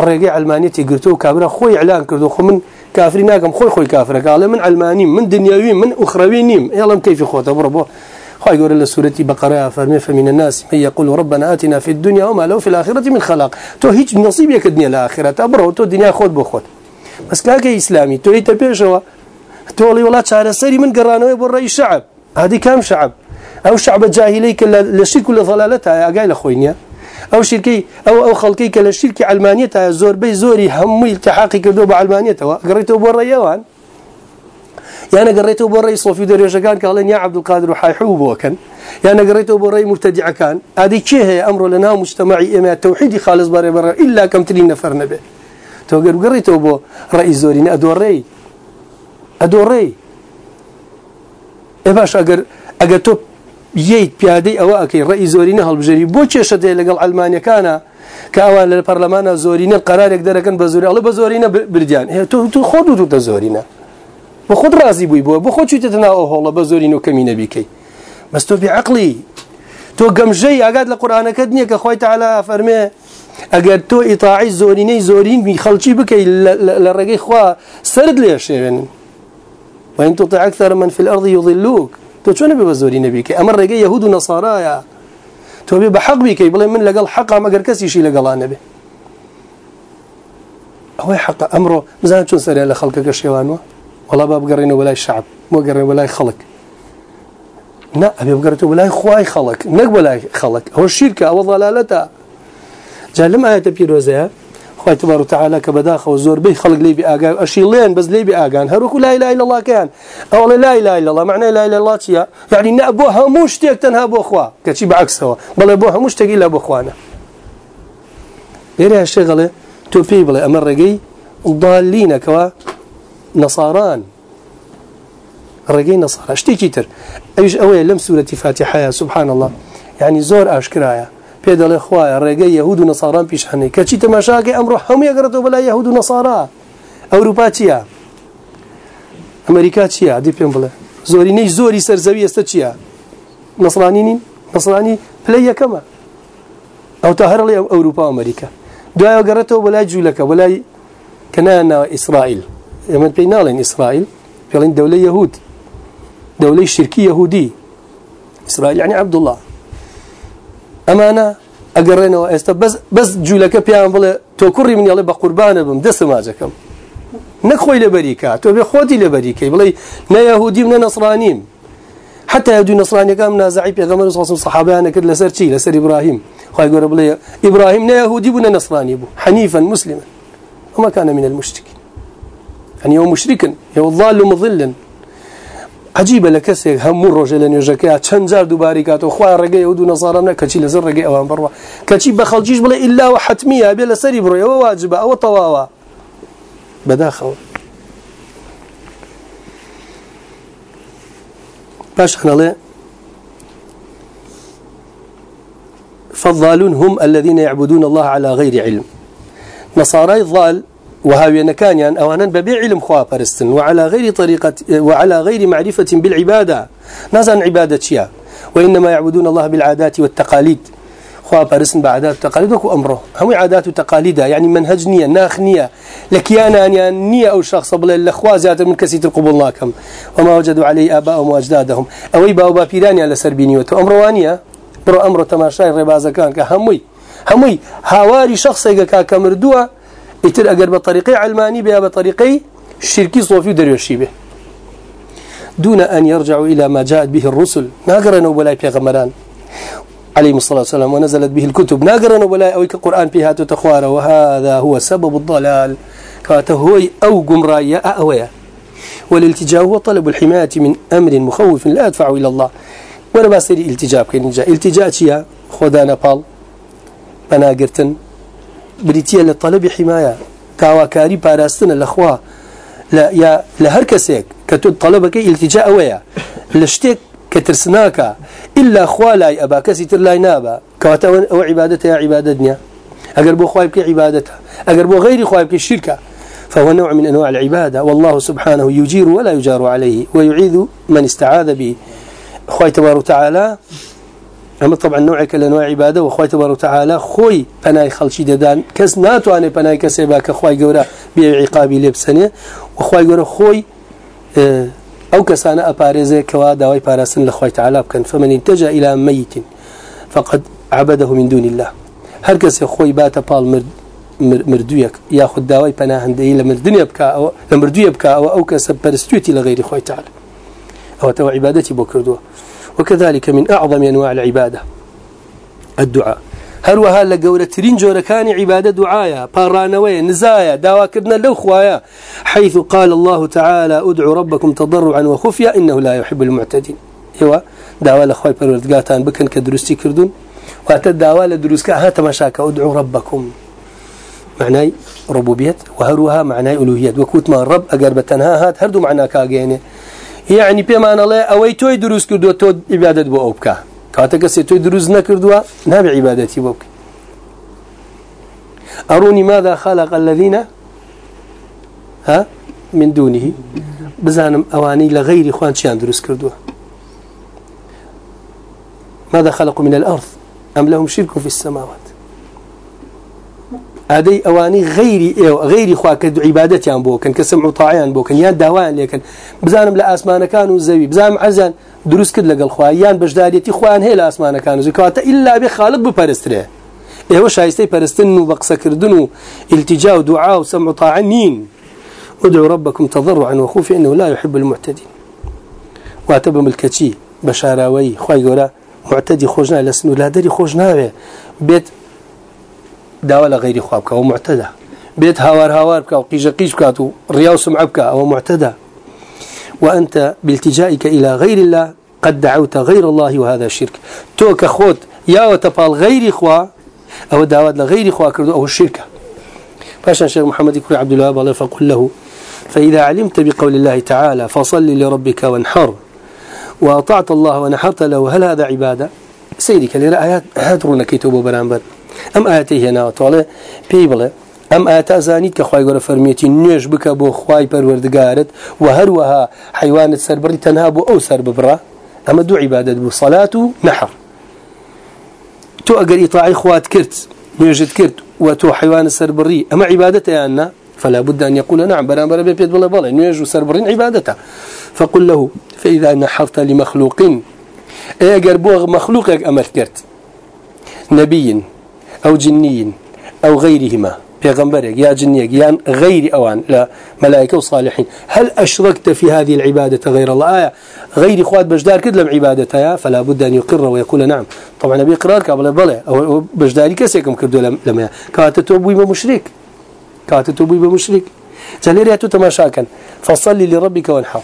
ڕێگەی ئەلمانێتی گرتو و کابرا خۆی ئەلان کردو خو من کافری ناکەم خۆی خۆی کافرەکە. من ئەلمانی من دنیاوی من ئوخروی نیم. ئێڵم کەیفی خۆتە بڕە خواهي يقول لسورة بقرة فرمي فمن الناس من يقول ربنا آتنا في الدنيا وما له في الآخرة من خلاق. تو هيج نصيب يك الدنيا الآخرة أبره تو الدنيا خود بخود بس كاكي إسلامي تو هيت بيشوا تو لي ولا شعر سري من قرانه يبر رأي شعب. هذه كام شعب. أو شعب جاهلي كلا لشرك كل ضلالتها أجاي لخوينيا أو شركي أو أو خلقي كلا شركي علمانيتها زور بي زوري هم التحاقي كدو بعلمانيتها قريته بور ريوان يعني قريته بو رئيس صوفي دريجة كان قال يا عبد القادر وحيحو بوكن يعني قريته بو رئيس مرتدع كان. هذه شيء هي أمر لنا مجتمعي إما التوحيد خالص بري برا إلا كم ترين نفر نبه تو قريته بو رئيس زورين أدور ري. أدور ري. إباش أجر أجر تو ییت پیادەی ئەوە ئەەکەی ڕێی زۆرینە هەڵبژێری بۆ کێشەدەی لەگەڵ ئەلمانیەکانە کە ئەوان لە پەرلەمانە زۆرینە قرارێک دەرەکەن بە زۆری ئەڵە بە زۆرینە تو خۆ دوو تە زۆرینە بە خۆت ڕازی بووی بووە بۆ خۆ چیتە ناوە هۆڵە بە زۆرین و کەمی نەبیکەی. بەس تۆ بعقلی تۆ گەمژەی ئاگات لە قورئانەکەت نییە کە خۆی تعالا فەرمێ ئەگەر تۆ ئیتاعی زۆرینەی زۆرین بی خەڵکی بکەی لە ڕێگەی خوا سرد لێ شێوێنن. وإن تطع أكثر من في الأرض يضلوك. تو چۆن بێ بە زۆری نەبیکە ئەمە ڕێگەی یهود و نەسارایە تۆ بێ بە حەق بیکەی بڵێ من لەگەڵ حەقا مەگەر کەسیشی لەگەڵان نەبێ. ئەوەی حەق ئەمڕۆ بزان چۆن سەریا لە خەڵکەکە شێوانوە؟ والله باب قرينا ولا شعب مو قرينا ولا خلق. لا أبي بقرته ولا خواي خلق نق ولا خلق. هو الشركة أو ضلالته جاء لما آية بيروزها خوي تبارك وتعالى كبداخ وزور به خلق لي بآجان أشيلين بس لي بآجان هروك لا إله إلا الله كان. أو لا إله إلا الله معنى لا إله إلا الله تيا يعني نأبوها مش تيك تنها أبو أخوا كشي بعكس هو. بل أبوها مش تيجي إلا أبو أخوانا غير هالشغلة توفي بلا أمر رجي ضالين كوا. نصاران. ڕێگەی نصارى. شتێکی تر؟ ئەوش ئەوەیە لەم سوورەتی فاتحەیە سبحان الله يعني زۆر ئاشکرایە پێ دەڵێ خوایە ڕێگەی یهود و نصاران پیشخەنەی کەچی تەماشاکەی ئەمڕۆ هەموو ئەگەڕێتەوە بەلای یهود و نصارا ئەوروپا چییە ئەمریکا چییە دی پێم بڵێ زۆرینەی زۆری سەرزەوی ئێستا چییە نصرانی نین نصرانی پلەی یەکەمە ئەو تا هەرڵی ئەوروپا ئەمریکا دوایە گەڕێتەوە بەلای ئێمە پێی ناڵێن ئیسرائیل پێڵین دەولە یەهود دەولەی شرکی یەهودی ئیسرائیل يعني عبد الله ئێستا بەس جوولەکە پیان بڵێ تۆ کوڕی منیڵێ بە قوربانە بم دەست ماجەکەم نەخۆی لە بەریکە تۆ بێ خۆتی لە بەریکەی بڵێ نە یەهودیم نە نەسرانیم حتى يهودي نصراني كام نازعي بيغمبر صلى الله صحابه كد لسر شي لسر إبراهيم. خاي يقول بلا إبراهيم لا يهودي بنا نصراني بو حنيفا مسلما. وما كان من المشركين. يعني هو مشركا هو ضال مضل. عجيبة لكسي هم الرجل أن يجاكيها تشنجار دوباريكات وخواه رقية ودو نصارنا كشي لزر رقية أوان بروا كشي بخلجيش بلا إلا وحتمية بلا سري بروية وواجبة أو طواوا بداخل. باش حنالي فالضالون هم الذين يعبدون الله على غير علم. نصارى الضال وهاوي نكانيان أو أنا ببيع علم خواه برستن وعلى غير طريقة وعلى غير معرفة بالعبادة. نازن عبادة شيا. وإنما يعبدون الله بالعادات والتقاليد. خواه برستن بعادات والتقاليد وكو أمره. هم عادات وتقاليدها يعني منهج نية ناخ نية لكيانا يعني نية أو شخص بلا الأخوة زيادة من كسيت القبول لكم وما وجدوا عليه آباءهم وأجدادهم. أو يبا وبا بيراني على سربيني وتو. أمروانية برو أمره تماشاي ربازة كان كهموي هموي. هاواري شخص كمردوه يتر أجر بطريقة علماني بها بطريقة شركي صوفي دريوشي به. دون أن يرجعوا إلى ما جاءت به الرسل. ناقرنا وبلاي بيغمران عليه الصلاة والسلام. ونزلت به الكتب. ناقرنا وبلاي أويك القرآن فيها تتخوار وهذا هو سبب الضلال. كاتهوي أو قمرايا أويا والالتجاء هو طلب الحماية من أمر مخوف لا يدفع إلى الله. وأنا بصير التجاء كين جاء. التجاء شيا. خدانا بال. بناقرتن. بریتە لە طلبی حیمایە. تاواکاری پاراستنە لەخوا یا لە هەر کەسێک کە تۆ طلبەکەی ئیلتیجا ئەوەیە لە شتێک کە ترسناکە إلا خوا لای ئەبا کەسی تر لای نابە کەواتە ئەو عیبادەتە یا بکە شرکە فهو نوع من أنواع العبادة والله سبحانه يجير ولا يجار عليه ويعيذ من استعاذ به. خوي تبارك وتعالى أما طبعا نوع كل عبادة وخوي تبارك وتعالى خوي بناي خلشي ددان كس ناتو أنا بناي كسبا كخوي جورا بعقابي لبسنه وخوي جورا خوي آه أو كسانا ابارزه كوا داوي بارسن لخوي تعالى كان فمن اتجه إلى ميت فقد عبده من دون الله. هر كس خوي بات بال مرد مردويك ياخذ داوي بناهندي لمردني يبكى أو لمردوي يبكى أو أو كسب برستوتي لغير خوي تعالى أو تو عبادتي بكردوه وكذلك من أعظم أنواع العبادة الدعاء. هل وها لقورة ترين جورة كان عبادة دعايا بارانوية نزايا كدنا لو خوايا حيث قال الله تعالى أدعوا ربكم تضرعا وخفيا إنه لا يحب المعتدين. هو داوا لخواي بروردقاتان بكن كدرستي كردون واتى داوا لدروسك هات مشاكا أدعوا ربكم. معناي ربوبيت وهروها معناي ألوهيت وكوت ما الرب أقربتنها هات هردو معناك أجيني يعني بيمان الله أوي توي دروس كردوا تو عبادة بو أوبكا كاتك توي دروس نكردوا نابع عبادتي بوك أروني ماذا خلق الذين؟ ها؟ من دونه. بزانم أواني لغير إخوان شان دروس كردوا ماذا خلقوا من الأرض؟ أم لهم شرك في السماوات؟ هذه أواني غيري غيري خواك عبادتي بو كان كسمع وطاعيان بو كان يان داوان لكن بزانم لأسمان كانوا زوي بزانم عزان دروس كد لقل خوایان بجداريتي خوان هي لأسمان كانوا زوي كواتا إلا بخالق بپرستره إيه شايستي پرستن وبقصة كردن التجاء ودعاء وسمع طاعة نين ادعوا ربكم تضرعا وخوفا إنه لا يحب المعتدين. واتبم الكتي بشاراوي خواي قولا معتدي خوجنا لسنو لا دري خوجنا بيت داوا لغير خوابك أو معتدى بيت هاوار هاوار بك أو قيش بك رياو سمعبك أو معتدى وأنت بالتجائك إلى غير الله قد دعوت غير الله وهذا شرك. توك خود يا وتفال غير إخوة أو دعوات لغير إخوة كردو أو الشركة فاشا شيخ محمد يكون عبد الله الله فقل له فإذا علمت بقول الله تعالى فصل لربك وانحر وأطعت الله ونحرت له هل هذا عبادة؟ سيدي كلي آيات كيتوبوا برانبر أم آياته هنا طالع بيبلة أم آتا زانيت كخواي قرى فرميتي نيش بك بو خواي پروردگارت وهروها حيوان السربري تنها بو أو سرببرا أما دو عبادة بو صلاة نحر تو أقر إطاعي خوات كرت نيجت كرت وتو حيوان السربري أما عبادته يعني فلا بد أن يقول نعم بلا بيت بلا بلا نيجو سربرين عبادته فقل له فإذا نحرت لمخلوق أقر بو مخلوقك أمر كرت نبي أو جني أو غيرهما. بيغمبرك يا جنيك يا غير أوان لا ملائكة وصالحين هل أشركت في هذه العبادة غير الله؟ آية غير إخوات بجدار كد لم عبادتها فلا بد أن يقر ويقول نعم. طبعا أبي إقرار قبل بلا أو بجداري كسيكم كردو لما كانت توبوي بمشرك كانت توبوي بمشرك جليريا تتماشاكا فصلي لربك وانحر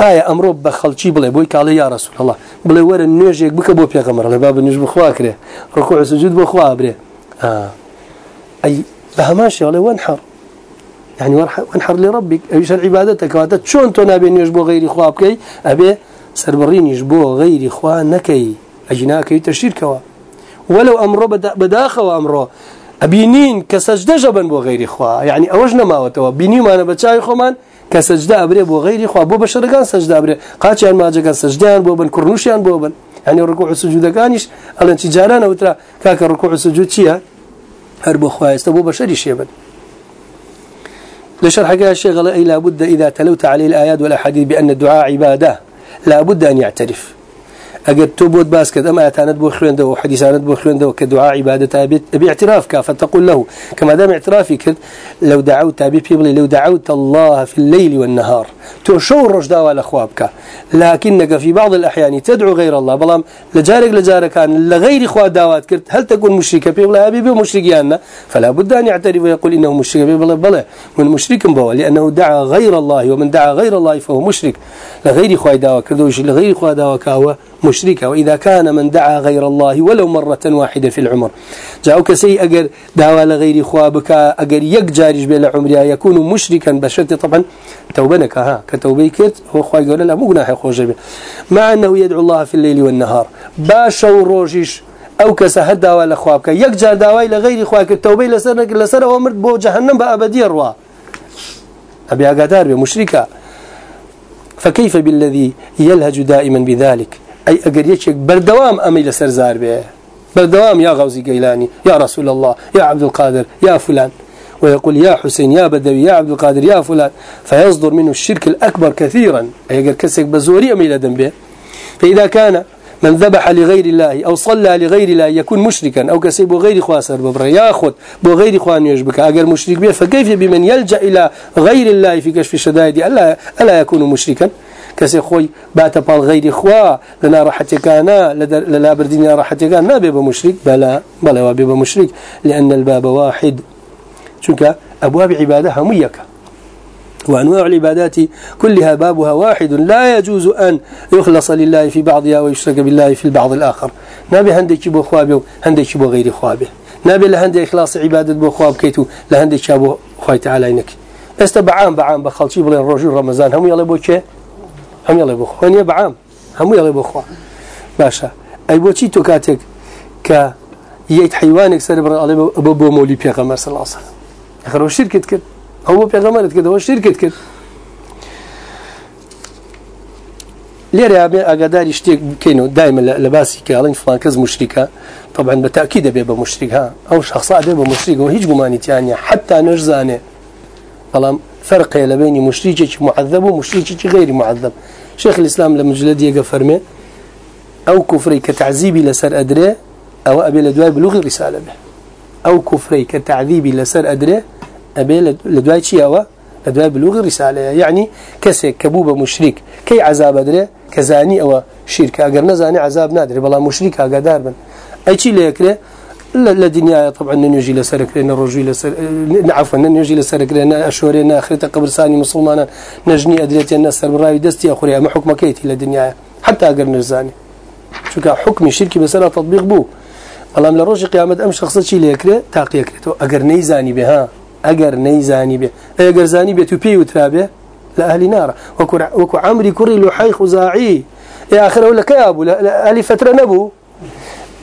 آية أمره بخلشي بلا بوي قال يا رسول الله. بلا ورا نيجيك بك بو بيغمر لباب نيج بخواكره ركوع سجود بخوا بره آه. أي بهماشي ولا وانحر. يعني وانحر لربك. أيش عبادتك. واتت شون تنابين يجبو غير خوابك أبي سربرين يجبو غير خوانكي أجناكي تشيركوا ولو أمره بداخل وأمره أبينين كسجدة جبن بو غير خوا يعني أوجنا ما وتوا. بيني ما أنا بتشاي خمان كسجدة أبري بو غير خوا بو بشر كان سجدة أبري. قاتشان ما جا سجدان بو بن كرنوشان بو بن. يعني ركوع السجود كانش ألا تجارنا وترى كاك ركوع السجود شيا؟ هر بو خواست بو بشري شيبن لشرح الشيخ أي لابد إذا تلوت عليه الآيات والأحاديث بأن الدعاء عبادة. لابد أن يعترف. اگر تو بود باس كد اما اتانت بو خوينده وحديثانت بو خوينده وكدعاء عبادتها باعترافك فتقول له. كما دام اعترافي كد لو دعوت ابي بيبلي لو دعوت الله في الليل والنهار. شو رشدا ولا خوابك لكنك في بعض الاحيان تدعو غير الله. بلام لجارك لجارك كان لغير خوا دعوات كرت هل تكون مشركه بيبلي ابي مشركيان فلا بد ان يعترف ويقول انه مشرك بيبلي بلا من مشرك بو لأنه دعا غير الله ومن دعا غير الله فهو مشرك لغير خوا دعوه كردوش لغير خوا دعوه كاوه مشركة وإذا كان من دعا غير الله ولو مرة واحدة في العمر. جاءوك سي أجر دعوة لغير خوابك أجر يكجارج بلا عمرها يكون مشركا بشرط. طبعا توبنك ها كتوبيكت هو خواي قال لا مو جناح مع أنه يدعو الله في الليل والنهار. باشا وروجيش أو كسهد دعوة لخوابك يكجار دعوة لغير خوابك التوبة لسنة لسنة ومرد بو جهنم بأبدي روا أبي أقدار بمشركة. فكيف بالذي يلهج دائما بذلك؟ أي أجر يشك بردوام أمي لسرزار به بردوام يا غوزي قيلاني يا رسول الله يا عبد القادر يا فلان. ويقول يا حسين يا بدوي يا عبد القادر يا فلان. فيصدر منه الشرك الأكبر كثيرا. أي كسك بزوري أمي لدنبه فإذا كان من ذبح لغير الله أو صلى لغير الله يكون مشركا أو كسب غير خواسر ببر ياخذ بغير خوان يشبك. أجر مشرك به فكيف بمن يلجأ إلى غير الله في كشف الشدائد؟ ألا, ألا يكون مشركا. كسي خوي بات بال غير خوا لنا لا بردين راحتي كان ما بيبقى مشرك بلا بلا بيبقى مشرك لأن الباب واحد. شنك أبواب عبادة هميك وأنواع العبادات كلها بابها واحد. لا يجوز أن يخلص لله في بعضها ويشرك بالله في البعض الآخر. نبي هندك بو خوابه هندك بو غير خوابه نبي لهندي إخلاص عبادة بو خواب كيتو لهندك شابو خوي تعالى إنك استبعان بعام بخلشي بلين رجل رمضان هم يلا بو هم يلا بخوا ونيا بعام هم يلا بخوا باشا أي بوشي تو كاتك ك ييت حيوانك سر بر الله أبو بو مولي بيغمر صلى الله عليه وسلم آخر شركة كده هو بيغمر كده هو شركة كده ليرة أقدار يشتيك كينو دائما لباسي كالين فلان كز مشركة طبعا بالتأكيد بيبقى مشرك ها. أو شخص بيبقى مشرك وهيج قماني تانية حتى نجزانه فلام فرق بين مشرك معذب ومشرك غير معذب. شيخ الإسلام لما جلد يقفرمه أو كفري كتعذيبي لسر أدري أو أبي لدواي بلغ رسالة به. أو كفري كتعذيبي لسر أدري أبي لدواي شيء أو لدواي بلغ رسالة. يعني كسي كبوبة مشرك كي عذاب أدري؟ كزاني أو شرك أقر نزاني عذاب نادري بلا مشرك أقدار أي شيء ليكره لدنيا طبعا نجي لسرك لنا رجي لسر عفوا نجي لسرك لنا أشهرنا آخرة قبر ثاني مسلمان نجني أدريت الناس براي دستي أخرى ما حكم كيتي لدنيا حتى أقر نرزاني شو حكم شركي بسلا تطبيق بو. من الرجي قيامة أم شخص شيء ليكره تاقي يكرته أقر نيزاني بها أقر نيزاني به. أقر زاني به؟ تبي وترابه لأهل نار وكو, عمري كري لحي خزاعي. يا آخر ولا كيابو لأهل فترة نبو.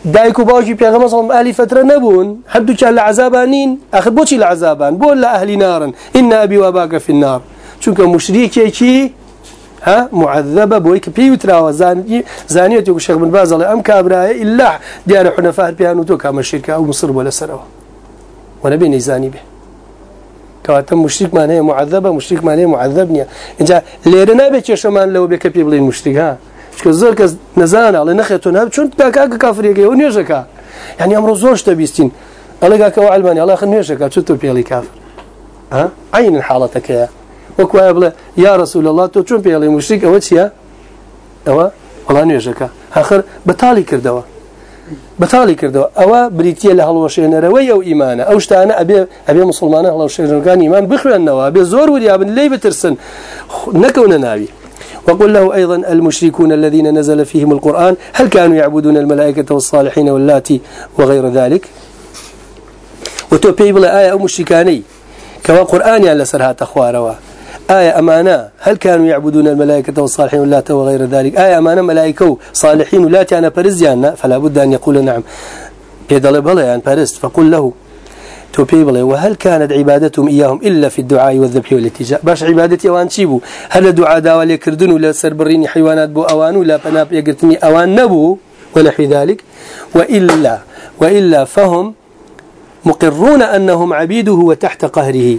دايكو باوشي بيغمبر صلى الله عليه فترة نبون. حدو كان لعذابانين أخذ بوشي لعذابان بول لأهل نارا إن أبي وأباك في النار. چونك مشريك يكي ها معذبة بويك بيوترا وزاني زانية يقول الشيخ بن باز الله أم كابراء إلا ديار حنفاء بيانو تو كام الشركة أو مصر ولا سنوة ونبي نزاني به كواتم مشرك معناه معذبة مشرك معناه معذبني إنجا ليرنا بيتشمان لو بك بيبلين مشرك ها. چکە زۆر کەس نەزانناڵێ نەخێتون هەب چون تاکە کافرێکی و نوێژەکە. یعنی ئەمڕۆ زۆر شتە بیستین. ئەلگاکەەوە ئەلمانی ئەلاخ نوێژەکە چ تۆ پێڵی کافر؟ عین حاڵەتەکەیە. وەک وایە بڵێ یا ڕسوول لەڵات تۆ چون پێڵی مشتێک ئەوە چییە؟ ئەوە وڵا نوێژەکە. هەخر بەتالی کردەوە. بەتاڵی کردەوە. ئەوە بریتە لە هەڵوەشێنەرەوەی ئەو ئیمانە. ئەو شتانە ئەبێ ئەبێ مسلمانە هەڵەشێنەکان ئیمان بخوێنەوە بێ زۆر وریابن لی بترسن. نەکەونە ناوی. وقل له أيضا المشركون الذين نزل فيهم القرآن هل كانوا يعبدون الملائكة والصالحين واللاتي وغير ذلك؟ وتوبي بلا آية أو مشركاني كما قرآن على سرها تخواروا. آية أمانة هل كانوا يعبدون الملائكة والصالحين واللات وغير ذلك؟ آية أمانة ملائكة صالحين واللات أنا برزيانا فلا بد أن يقول نعم. بيدل بلا يعني فقل له. تو بيبلي وهل كانت عبادتهم إياهم إلا في الدعاء والذبح والاتجاه باش عبادتي أوان شيبو هل دعاء داوى ليكردون ولا سربريني حيوانات بو أوان ولا بناب يقرتني أوان نبو ونحو ذلك. وإلا وإلا فهم مقرون أنهم عبيده وتحت قهره.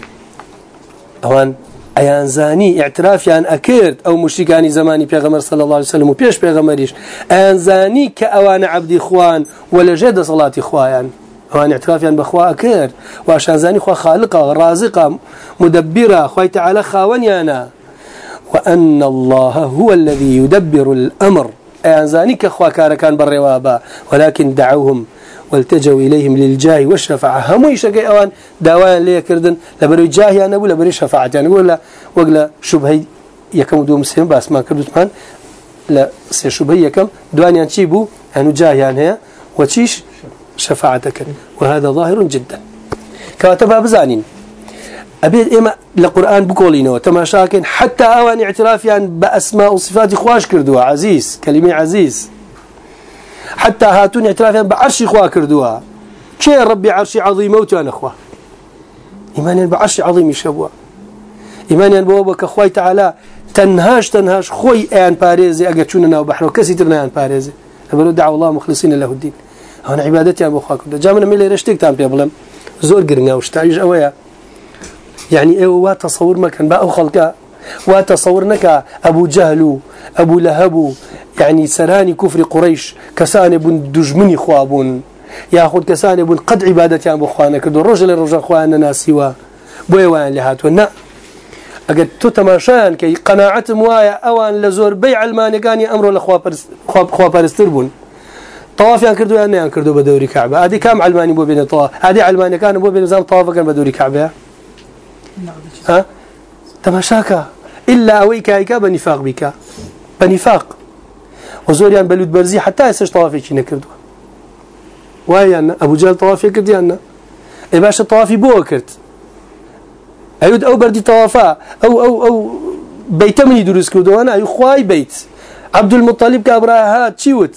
أوان أيان زاني اعتراف يعني أكيد أو مشركاني زماني بيغمر صلى الله عليه وسلم وبيش بيغمريش أيان زاني كأوان عبد إخوان ولا جد صلاة إخوان وان اعترافيا بخوا أكير وعشان زاني خوا خالقة رازقة مدبرة خوا تعالى خاونيانا وأن الله هو الذي يدبر الأمر. أيان زاني كخوا كان بالروابة ولكن دعوهم والتجوا إليهم للجاه والشفاعة. هم يشكي أوان داوان ليه كردن. لبرو جاه أنا ولا بري شفاعة يعني ولا وقلا شبهي يكم دو مسلم بس ما كردت من. لا سي شبهي يكم. دوان ينشيبو يعني جاه يعني هي. وتشيش شفاعتك. وهذا ظاهر جدا. كاتبها بزانين أبيت إما لقرآن بقولينه تماشاكن حتى أوان اعترافيا يعني بأسماء وصفات خواش كردوها عزيز كلمة عزيز. حتى هاتون اعترافيا يعني بعرش خوا كردوها. كي ربي عرشي عظيم وتوانا أخوا إيمانيا بعرش عظيم يشبوها. إيمانيا بوابك أخوي تعالى تنهاش تنهاش خوي أيان باريزي أقتشوننا وبحر وكسي ترنا أيان باريزي. أبلو دعوا الله مخلصين له الدين. هون عبادتي أبو خاك جا من ملي رشتك تام بيبلم زور قرنا وشتعيش أويا يعني إيه وتصور ما كان بقى خلقه وتصورنك أبو جهل أبو لهب يعني سراني كفر قريش كسان بن دجمني خوابون ياخذ كسان بن قد عبادتي أبو خوانا كدو رجل الرجل خوانا ناسوا بويوان لهات ونا أقد تتماشان كي قناعة موايا أوان لزور بيع المانقاني أمر لخوا برستر بون طوافيان كردو يعني نيان كردو بدوري كعبة هذه كام علماني بو بين طواف؟ هذه علماني كان بو بين نظام طواف كان بدوري كعبة ها؟ تماشاكا إلا أويك هيك بنفاق بك بنفاق وزوريان بلود برزي حتى يسش طوافي كي نكردو واي أنا أبو جهل طوافي كردي أنا إي باش الطوافي بو كرت أيود أو بردي طوافا أو أو أو بيت مني دروس كردو أنا أي خواي بيت عبد المطلب كابراها تشيوت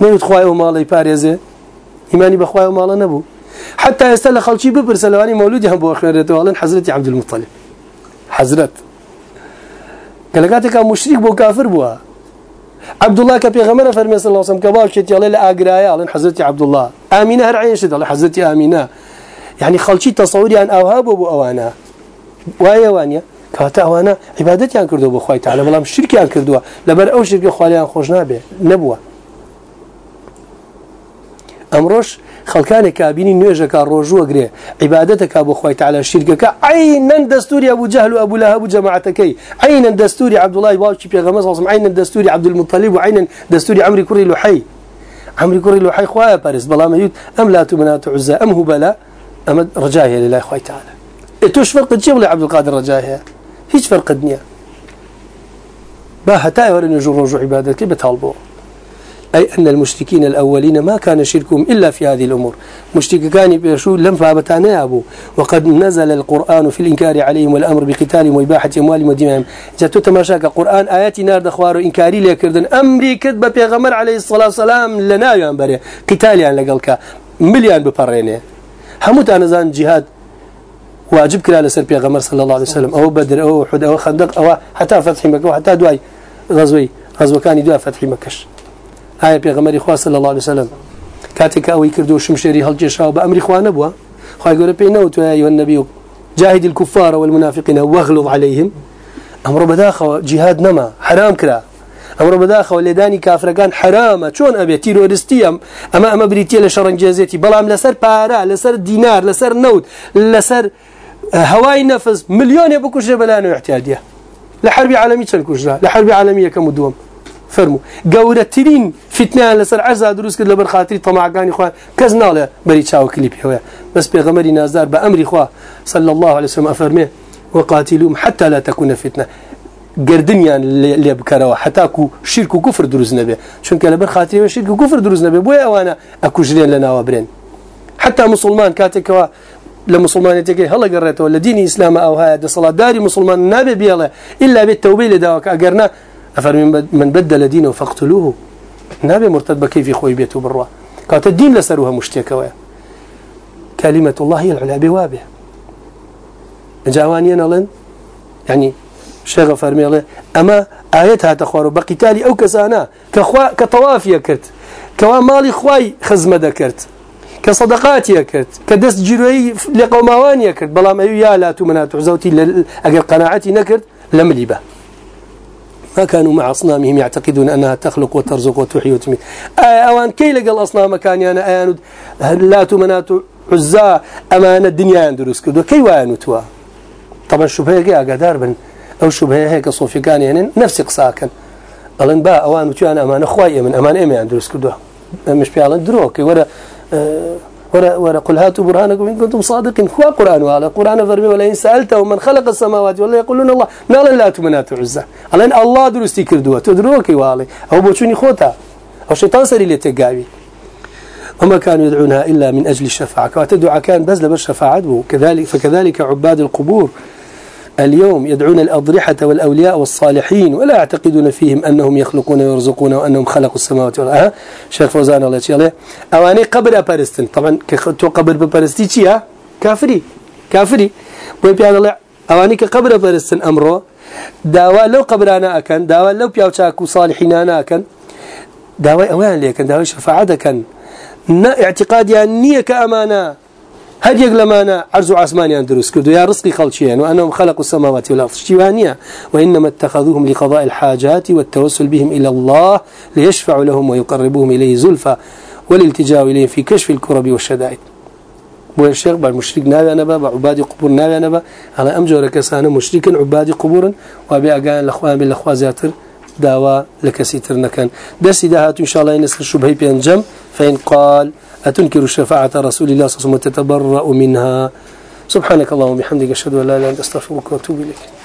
نەوت خوای و ماڵی پارێزێ ئیمانی بەخوای و ماڵە نەبوو حتى ئێستا لە خەڵکی بپرسە لەوانی مەولودی هەم بۆ خوێنێتەوەڵێن حەزرەتی عەبدولمطەلیب حەزرەت کە لە کاتێکا مشریک بۆ کافر بووە عبدالله کە پێغەمەرە فەرمێ صلی الله عليه وسلم کە باوکێتی ئەڵێ لە ئاگرایە ئەڵێن حەزرەتی عەبدوڵڵاه ئامینە هەر عەیشت ئەڵێ حەزرەتی ئامینە يعني خەڵکی تەسەوریان ئەوها بۆ بۆ ئەوانە وایە وانە کاتە ئەوانە عیبادەتیان کردو بۆ خۆی تعالی. بەڵام شرکیان کردووە لەبەر ئەو شرکی خوالیان خۆش نابێ نەبووە امروش خلکان کابینی نوێژەکە ڕۆژوەگرێ عیباەتەکە بۆ خۆی تعالی شیرگەکە عینەن دەستوری ابو جهل و ابو لهب و جەماعەتەکەی. عینەن دەستوری عبدوڵای باوکی پێغەمە سەڵسم عینەن دەستوری عبدولمطلیب و عینەن دەستوری عمری کوڕی لوحی عمری کوڕی لوحی خوایە پەرست بەڵام یوت ئەم لات و منات عزە ئەم هوبەلا ئەمە ڕجاهەیە لە لای خۆی تعالی توش فرقت چی بڵێ عبدولقادر ڕجاهەیە؟ هیچ فرقت نییە. با هەتا ئێوە نوێژ ڕۆژ و عیبادەکەی بەتاڵ بۆ. أي أن المشركين الأولين ما كان شركهم إلا في هذه الأمور. مشرك كان بيشو لم فابتانا أبو. وقد نزل القرآن في الإنكار عليهم والأمر بقتالهم وإباحة أموالهم ودمائهم جاتو تماشاك القرآن آيات نار دخوار إنكاري ليكردن أمري كتب بيغمر عليه الصلاة والسلام لنا ينبري قتالي عن لقلك. مليان ببرينه هموت أنا زان جهاد واجب كلا لسر بيغمر صلى الله عليه وسلم. أو بدر أو حد أو خندق أو حتى فتح مكة وحتى دواي غزوي غزو كان دواء فتح مكش آية بيغمر إخوة صلى الله عليه وسلم كاتك أو يكردو شمشيري هالجيشا وبأمر إخوان نبوة خواهي يقول بينوت يا أيها النبي جاهد الكفار والمنافقين واغلظ عليهم أمر بداخل جهاد نما حرام كلا أمر بداخل ولداني كافر كان حرام شون أبي تيرورستيام أما أما بريتي لشرنجازيتي بلام لسر بارا لسر دينار لسر نود لسر هواي نفس مليون بكوش بلانو احتياجيه لحرب عالمية كوشرا لحرب عالمية كمدوم فرمو. ترين فتنة لسر عزا دروس كد لبر خاطري طمعقاني خواه كزنا له بري تشاو كليب هوا بس بيغمري نازار بأمري خواه صلى الله عليه وسلم أفرمي وقاتلهم حتى لا تكون اللي بكروا حتى كو شرك وكفر دروز نبي كان لبر خاطري شرك وكفر دروز نبي بويا وأنا اكو جرين لنا وبرين حتى مسلمان كاتك لمسلمان تجي هلا قريته ولا دين إسلام أو هذا صلاة داري مسلمان نبي بيلا إلا بالتوبة لداك أجرنا أفر من بدل دينه فاقتلوه نبي مرتد بكيف خوي بيته بروا كانت الدين لسروها مشتكى كلمة الله هي العلا بوابه جوانيا نلن يعني شيخ فرمي الله أما آيتها تخوار بقتالي أو كسانا كخوا كطوافيا كرت كوا مالي خواي خزمة ذكرت كصدقات يكرت كدست جروي لقوموان يكرت بلام أيو يا لا تمنات عزوتي أجر قناعتي نكرت لم لبه ما كانوا مع أصنامهم يعتقدون أنها تخلق وترزق وتحيي وتميت. أوان كي لقى الأصنام كان يعني أيان لا تمنات عزا أمان الدنيا يندرس كدو؟ كي وانتوا طبعا شبهة جاء قدار بن. أو شبهة هيك صوفي كان يعني نفس قصاكا ألن با أوان وتوانا أمان أخوي من أمان إمي يندرس كدو. مش بيعلن دروك ورا ورا قل هاتوا برهانكم إن كنتم صادقين. هو قرآن وعلى قرآن فرمي ولئن سألته من خلق السماوات ولا يقولون الله. نالا لا تمنات عزة ألين الله درستي كردوا تدروكي والي أو بوشوني خوتا. أو شيطان سري لتقاوي وما كانوا يدعونها إلا من أجل الشفاعة. كواتدعا كان بزل بالشفاعة كذلك فكذلك عباد القبور اليوم يدعون الأضرحة والأولياء والصالحين ولا يعتقدون فيهم أنهم يخلقون ويرزقون وأنهم خلقوا السماوات والأرض. شيخ فوزان الله يشيله أواني قبر أبارستن طبعا كتو قبر ببارستي چيا كافري. كافري. بيان الله. أواني كقبر أبارستن أمره داوا لو قبرانا أكن داوا لو بيوتاكو صالحين أكن. داوا أوان ليكن داوا شفاعة كان اعتقاد يعني نية كأمانة. هل يقلمانا عرض عثمان دروس. كردو يا رزقي خلشيان وأنهم خلقوا السماوات والأرض. شوانية وإنما اتخذوهم لقضاء الحاجات والتوسل بهم إلى الله ليشفعوا لهم ويقربوهم إليه زلفى والالتجاء إليه في كشف الكرب والشدائد. والشيخ بالمشرك نابع نبا عبادي قبور نابع نبا على أمجور كسانا مشركا عبادي قبورا. وبأقان الأخوان بالأخوة زياتر داوا لكسيتر نكن درسي دهات إن شاء الله ينسخ الشبهي بينجم فإن قال أتنكر شفاعة رسول الله صلى الله عليه وسلم وتتبرأ منها. سبحانك اللهم وبحمدك أشهد أن لا إله إلا أنت أستغفرك وأتوب إليك.